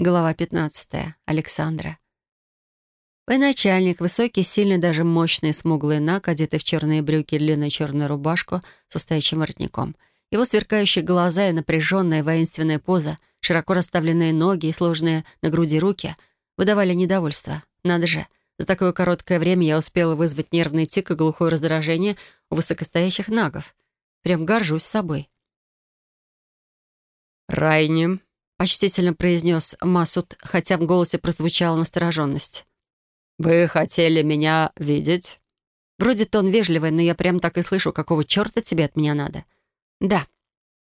Глава 15. Александра. Военачальник, высокий, сильный, даже мощный, смуглый наг, одетый в черные брюки и длинную черную рубашку со стоячим воротником. Его сверкающие глаза и напряженная воинственная поза, широко расставленные ноги и сложные на груди руки выдавали недовольство. Надо же, за такое короткое время я успела вызвать нервный тик и глухое раздражение у высокостоящих нагов. Прям горжусь собой. «Райни», почтительно произнес Масуд, хотя в голосе прозвучала настороженность. «Вы хотели меня видеть?» Вроде тон вежливый, но я прям так и слышу, какого черта тебе от меня надо. «Да.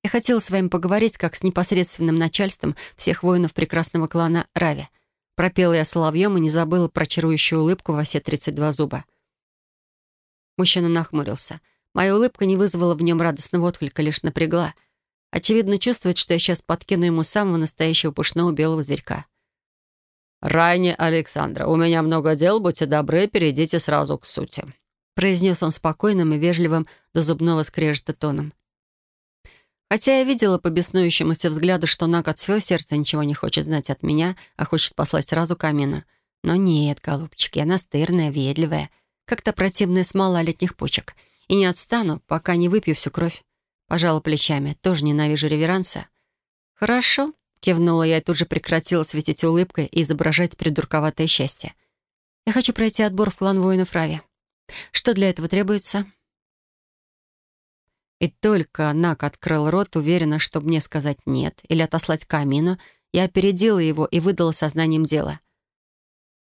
Я хотела с вами поговорить, как с непосредственным начальством всех воинов прекрасного клана Рави». Пропела я соловьем и не забыла про чарующую улыбку во все 32 зуба. Мужчина нахмурился. Моя улыбка не вызвала в нем радостного отклика, лишь напрягла — Очевидно, чувствует, что я сейчас подкину ему самого настоящего пушного белого зверька. «Райне Александра, у меня много дел, будьте добры, перейдите сразу к сути», произнес он спокойным и вежливым до зубного скрежета тоном. Хотя я видела по беснующемуся взгляду, что Нак от всего сердца ничего не хочет знать от меня, а хочет послать сразу камину. Но нет, голубчик, я настырная, ведливая, как-то противная смола летних почек. И не отстану, пока не выпью всю кровь. Пожала плечами. Тоже ненавижу реверанса. «Хорошо», — кивнула я и тут же прекратила светить улыбкой и изображать придурковатое счастье. «Я хочу пройти отбор в клан воинов Рави. Что для этого требуется?» И только Нак открыл рот, уверенно, чтобы мне сказать «нет» или отослать камину, я опередила его и выдала сознанием дела.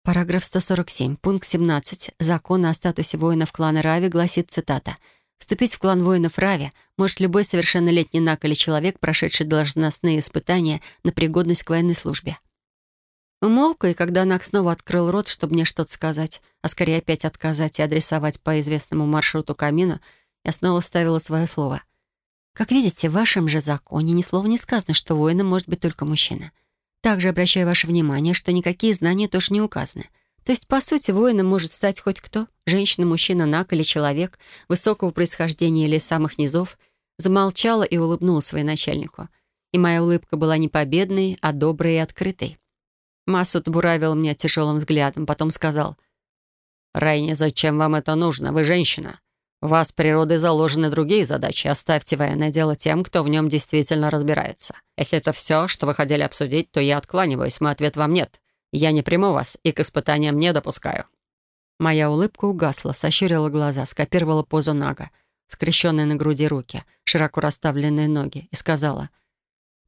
Параграф 147, пункт 17 Закона о статусе воинов клана Рави гласит цитата — Вступить в клан воинов Рави может любой совершеннолетний нак или человек, прошедший должностные испытания на пригодность к военной службе. Умолкла, и когда Нак снова открыл рот, чтобы мне что-то сказать, а скорее опять отказать и адресовать по известному маршруту камина, я снова вставила свое слово. Как видите, в вашем же законе ни слова не сказано, что воином может быть только мужчина. Также обращаю ваше внимание, что никакие знания тоже не указаны — то есть, по сути, воином может стать хоть кто, женщина, мужчина, нак или человек, высокого происхождения или самых низов, замолчала и улыбнулась своему начальнику. И моя улыбка была не победной, а доброй и открытой. Масуд буравил меня тяжелым взглядом, потом сказал, «Райне, зачем вам это нужно? Вы женщина. У вас природой заложены другие задачи. Оставьте военное дело тем, кто в нем действительно разбирается. Если это все, что вы хотели обсудить, то я откланиваюсь. Мой ответ вам нет. Я не приму вас и к испытаниям не допускаю». Моя улыбка угасла, сощурила глаза, скопировала позу Нага, скрещенные на груди руки, широко расставленные ноги, и сказала,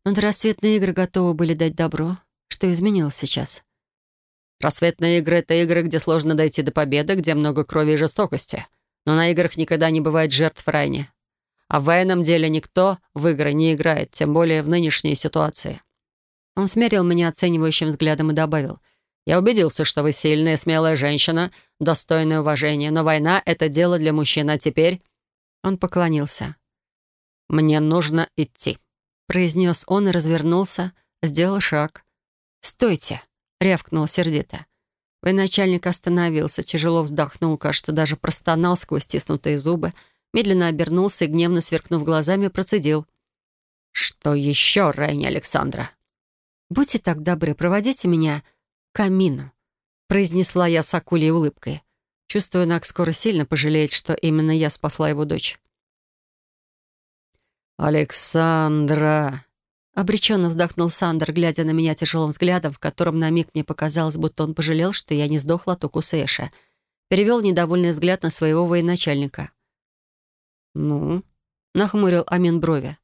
«Надрассветные игры готовы были дать добро. Что изменилось сейчас?» «Рассветные игры — это игры, где сложно дойти до победы, где много крови и жестокости. Но на играх никогда не бывает жертв ранее. А в военном деле никто в игры не играет, тем более в нынешней ситуации. Он смерил меня оценивающим взглядом и добавил. «Я убедился, что вы сильная, смелая женщина, достойная уважения, но война — это дело для мужчин, а теперь...» Он поклонился. «Мне нужно идти», — произнес он и развернулся, сделал шаг. «Стойте!» — рявкнул сердито. Военачальник остановился, тяжело вздохнул, кажется, даже простонал сквозь стиснутые зубы, медленно обернулся и, гневно сверкнув глазами, процедил. «Что еще, Райни Александра?» «Будьте так добры, проводите меня к камину», произнесла я с акулей улыбкой. Чувствую, Нак скоро сильно пожалеет, что именно я спасла его дочь. «Александра!» Обреченно вздохнул Сандер, глядя на меня тяжелым взглядом, в котором на миг мне показалось, будто он пожалел, что я не сдохла от укуса Эша. Перевел недовольный взгляд на своего военачальника. «Ну?» — нахмурил Амин брови.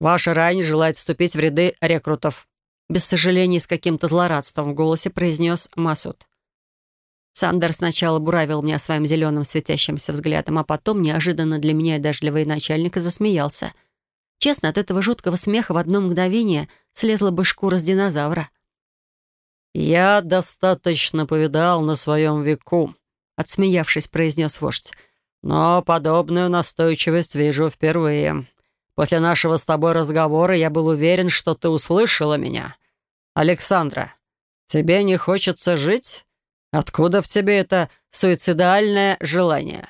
Ваша Райни желает вступить в ряды рекрутов», без сожаления с каким-то злорадством в голосе произнес Масуд. Сандер сначала буравил меня своим зеленым светящимся взглядом, а потом, неожиданно для меня и даже для военачальника, засмеялся. Честно, от этого жуткого смеха в одно мгновение слезла бы шкура с динозавра. «Я достаточно повидал на своем веку», — отсмеявшись, произнес вождь. «Но подобную настойчивость вижу впервые. После нашего с тобой разговора я был уверен, что ты услышала меня. Александра, тебе не хочется жить? Откуда в тебе это суицидальное желание?»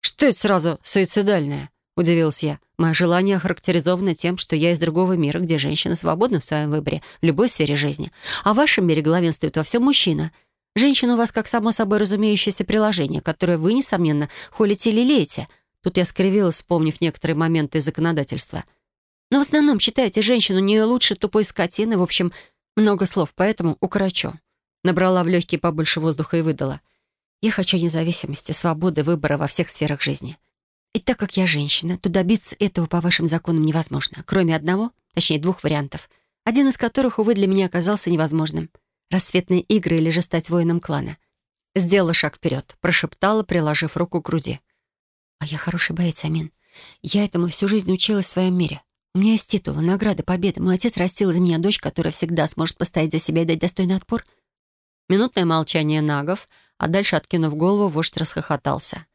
«Что это сразу суицидальное?» — удивился я. Мое желание охарактеризовано тем, что я из другого мира, где женщина свободна в своем выборе в любой сфере жизни. А в вашем мире главенствует во всем мужчина. Женщина у вас как само собой разумеющееся приложение, которое вы, несомненно, холите или леете. Тут я скривилась, вспомнив некоторые моменты законодательства. Но в основном считаете женщину не лучше тупой скотины. В общем, много слов, поэтому укорочу. Набрала в легкие побольше воздуха и выдала. Я хочу независимости, свободы выбора во всех сферах жизни. И так как я женщина, то добиться этого по вашим законам невозможно, кроме одного, точнее двух вариантов, один из которых, увы, для меня оказался невозможным. Рассветные игры или же стать воином клана. Сделала шаг вперед, прошептала, приложив руку к груди. «А я хороший боец, Амин. Я этому всю жизнь училась в своем мире. У меня есть титулы, награды, победы. Мой отец растил из меня дочь, которая всегда сможет постоять за себя и дать достойный отпор». Минутное молчание нагов, а дальше, откинув голову, вождь расхохотался.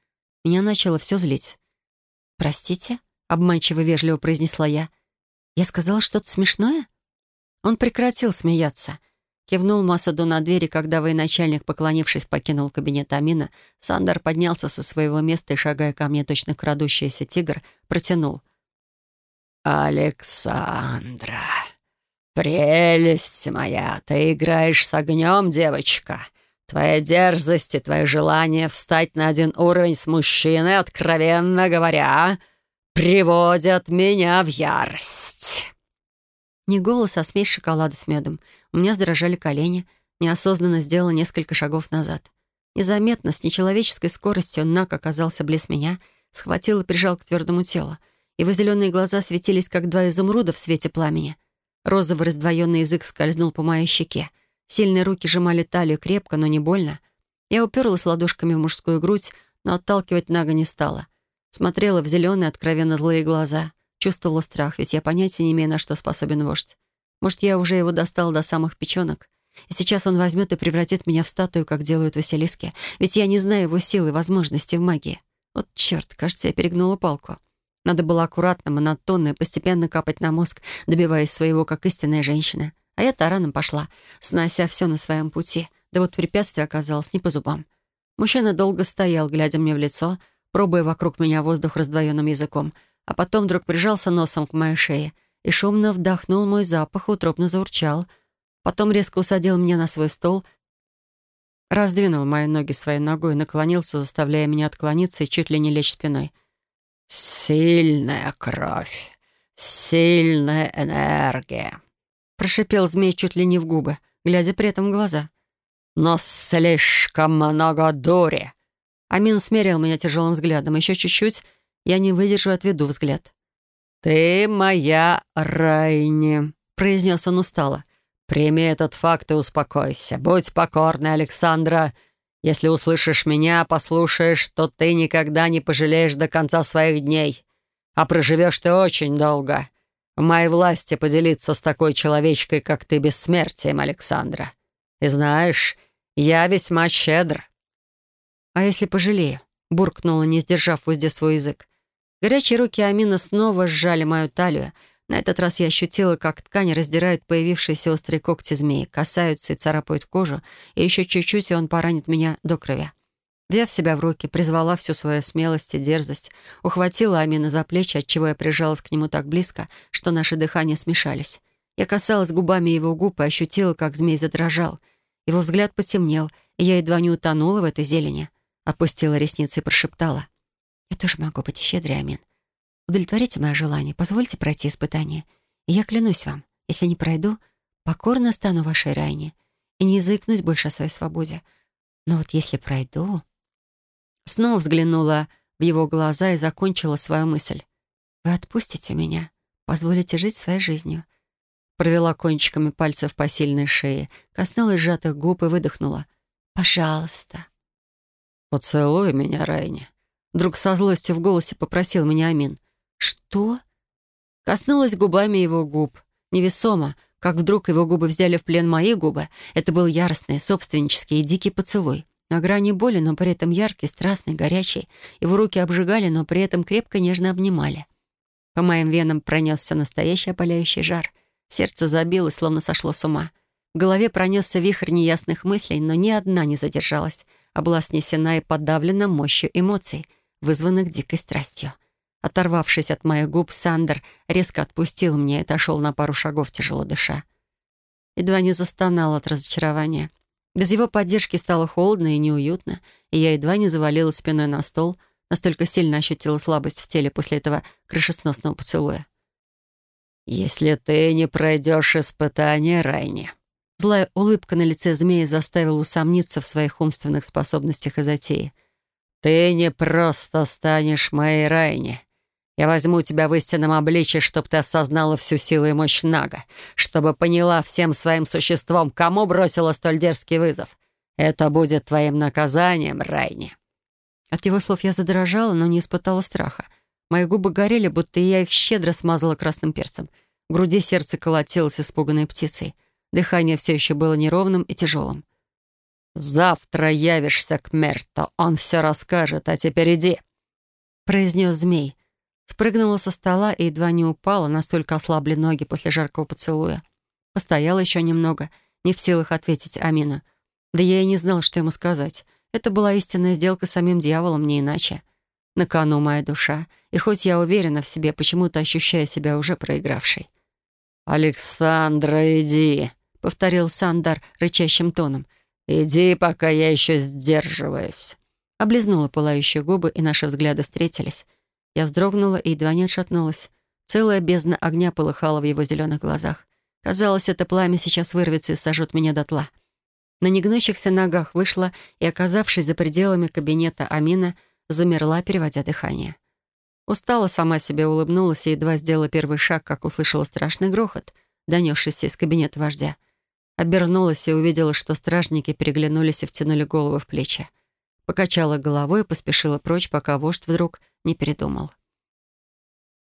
Меня начало все злить. «Простите?» — обманчиво вежливо произнесла я. «Я сказала что-то смешное?» Он прекратил смеяться. Кивнул Масаду на двери, когда военачальник, поклонившись, покинул кабинет Амина. Сандер поднялся со своего места и, шагая ко мне, точно крадущийся тигр, протянул. «Александра, прелесть моя, ты играешь с огнем, девочка. Твоя дерзость и твое желание встать на один уровень с мужчиной, откровенно говоря, приводят меня в ярость». Не голос, а смесь шоколада с медом. У меня задрожали колени. Неосознанно сделала несколько шагов назад. Незаметно, с нечеловеческой скоростью, Нак оказался близ меня, схватил и прижал к твердому телу. Его зеленые глаза светились, как два изумруда в свете пламени. Розовый раздвоенный язык скользнул по моей щеке. Сильные руки сжимали талию крепко, но не больно. Я уперлась ладошками в мужскую грудь, но отталкивать Нага не стала. Смотрела в зеленые, откровенно злые глаза. Чувствовала страх, ведь я понятия не имею, на что способен вождь. Может, я уже его достала до самых печенок. И сейчас он возьмет и превратит меня в статую, как делают Василиски. Ведь я не знаю его силы и возможностей в магии. Вот черт, кажется, я перегнула палку. Надо было аккуратно, монотонно и постепенно капать на мозг, добиваясь своего, как истинная женщина. А я тараном пошла, снося все на своем пути. Да вот препятствие оказалось не по зубам. Мужчина долго стоял, глядя мне в лицо, пробуя вокруг меня воздух раздвоенным языком, а потом вдруг прижался носом к моей шее и шумно вдохнул мой запах, утробно заурчал. Потом резко усадил меня на свой стол, раздвинул мои ноги своей ногой и наклонился, заставляя меня отклониться и чуть ли не лечь спиной. «Сильная кровь, сильная энергия», — прошипел змей чуть ли не в губы, глядя при этом в глаза. «Но слишком много дури!» Амин смерил меня тяжелым взглядом. Еще чуть-чуть, я не выдержу, отведу взгляд. «Ты моя Райни», — произнес он устало. «Прими этот факт и успокойся. Будь покорной, Александра. Если услышишь меня, послушаешь, то ты никогда не пожалеешь до конца своих дней. А проживешь ты очень долго. В моей власти поделиться с такой человечкой, как ты, бессмертием, Александра. И знаешь, я весьма щедр». «А если пожалею?» — буркнула, не сдержав в свой язык. Горячие руки Амина снова сжали мою талию. На этот раз я ощутила, как ткань раздирают появившиеся острые когти змеи, касаются и царапают кожу, и еще чуть-чуть, и он поранит меня до крови. Взяв себя в руки, призвала всю свою смелость и дерзость, ухватила Амина за плечи, отчего я прижалась к нему так близко, что наши дыхания смешались. Я касалась губами его губ и ощутила, как змей задрожал. Его взгляд потемнел, и я едва не утонула в этой зелени. Опустила ресницы и прошептала. «Я тоже могу быть щедрой, Амин. Удовлетворите мое желание, позвольте пройти испытание. И я клянусь вам, если не пройду, покорно стану вашей Райне и не заикнусь больше о своей свободе. Но вот если пройду...» Снова взглянула в его глаза и закончила свою мысль. «Вы отпустите меня, позволите жить своей жизнью». Провела кончиками пальцев по сильной шее, коснулась сжатых губ и выдохнула. «Пожалуйста». «Поцелуй меня, Райни». Вдруг со злостью в голосе попросил меня Амин. «Что?» Коснулась губами его губ. Невесомо, как вдруг его губы взяли в плен мои губы. Это был яростный, собственнический и дикий поцелуй. На грани боли, но при этом яркий, страстный, горячий. Его руки обжигали, но при этом крепко, нежно обнимали. По моим венам пронесся настоящий опаляющий жар. Сердце забилось, словно сошло с ума. В голове пронесся вихрь неясных мыслей, но ни одна не задержалась, а была снесена и подавлена мощью эмоций, вызванных дикой страстью. Оторвавшись от моих губ, Сандер резко отпустил меня и отошел на пару шагов, тяжело дыша. Едва не застонал от разочарования. Без его поддержки стало холодно и неуютно, и я едва не завалила спиной на стол, настолько сильно ощутила слабость в теле после этого крышесносного поцелуя. «Если ты не пройдешь испытание, Райни...» Злая улыбка на лице змеи заставила усомниться в своих умственных способностях и затее. «Ты не просто станешь моей Райни. Я возьму тебя в истинном обличье, чтобы ты осознала всю силу и мощь Нага, чтобы поняла всем своим существом, кому бросила столь дерзкий вызов. Это будет твоим наказанием, Райни». От его слов я задрожала, но не испытала страха. Мои губы горели, будто я их щедро смазала красным перцем. В груди сердце колотилось испуганной птицей. Дыхание все еще было неровным и тяжелым. «Завтра явишься к Мерто, он все расскажет, а теперь иди», — произнес змей. Спрыгнула со стола и едва не упала, настолько ослабли ноги после жаркого поцелуя. Постояла еще немного, не в силах ответить Амину. Да я и не знала, что ему сказать. Это была истинная сделка с самим дьяволом, не иначе. На кону моя душа, и хоть я уверена в себе, почему-то ощущаю себя уже проигравшей. «Александра, иди», — повторил Сандар рычащим тоном. «Иди, пока я еще сдерживаюсь». Облизнула пылающие губы, и наши взгляды встретились. Я вздрогнула и едва не отшатнулась. Целая бездна огня полыхала в его зеленых глазах. Казалось, это пламя сейчас вырвется и сожжет меня дотла. На негнущихся ногах вышла и, оказавшись за пределами кабинета Амина, замерла, переводя дыхание. Устала сама себе улыбнулась и едва сделала первый шаг, как услышала страшный грохот, донесшийся из кабинета вождя. Обернулась и увидела, что стражники переглянулись и втянули голову в плечи. Покачала головой и поспешила прочь, пока вождь вдруг не передумал.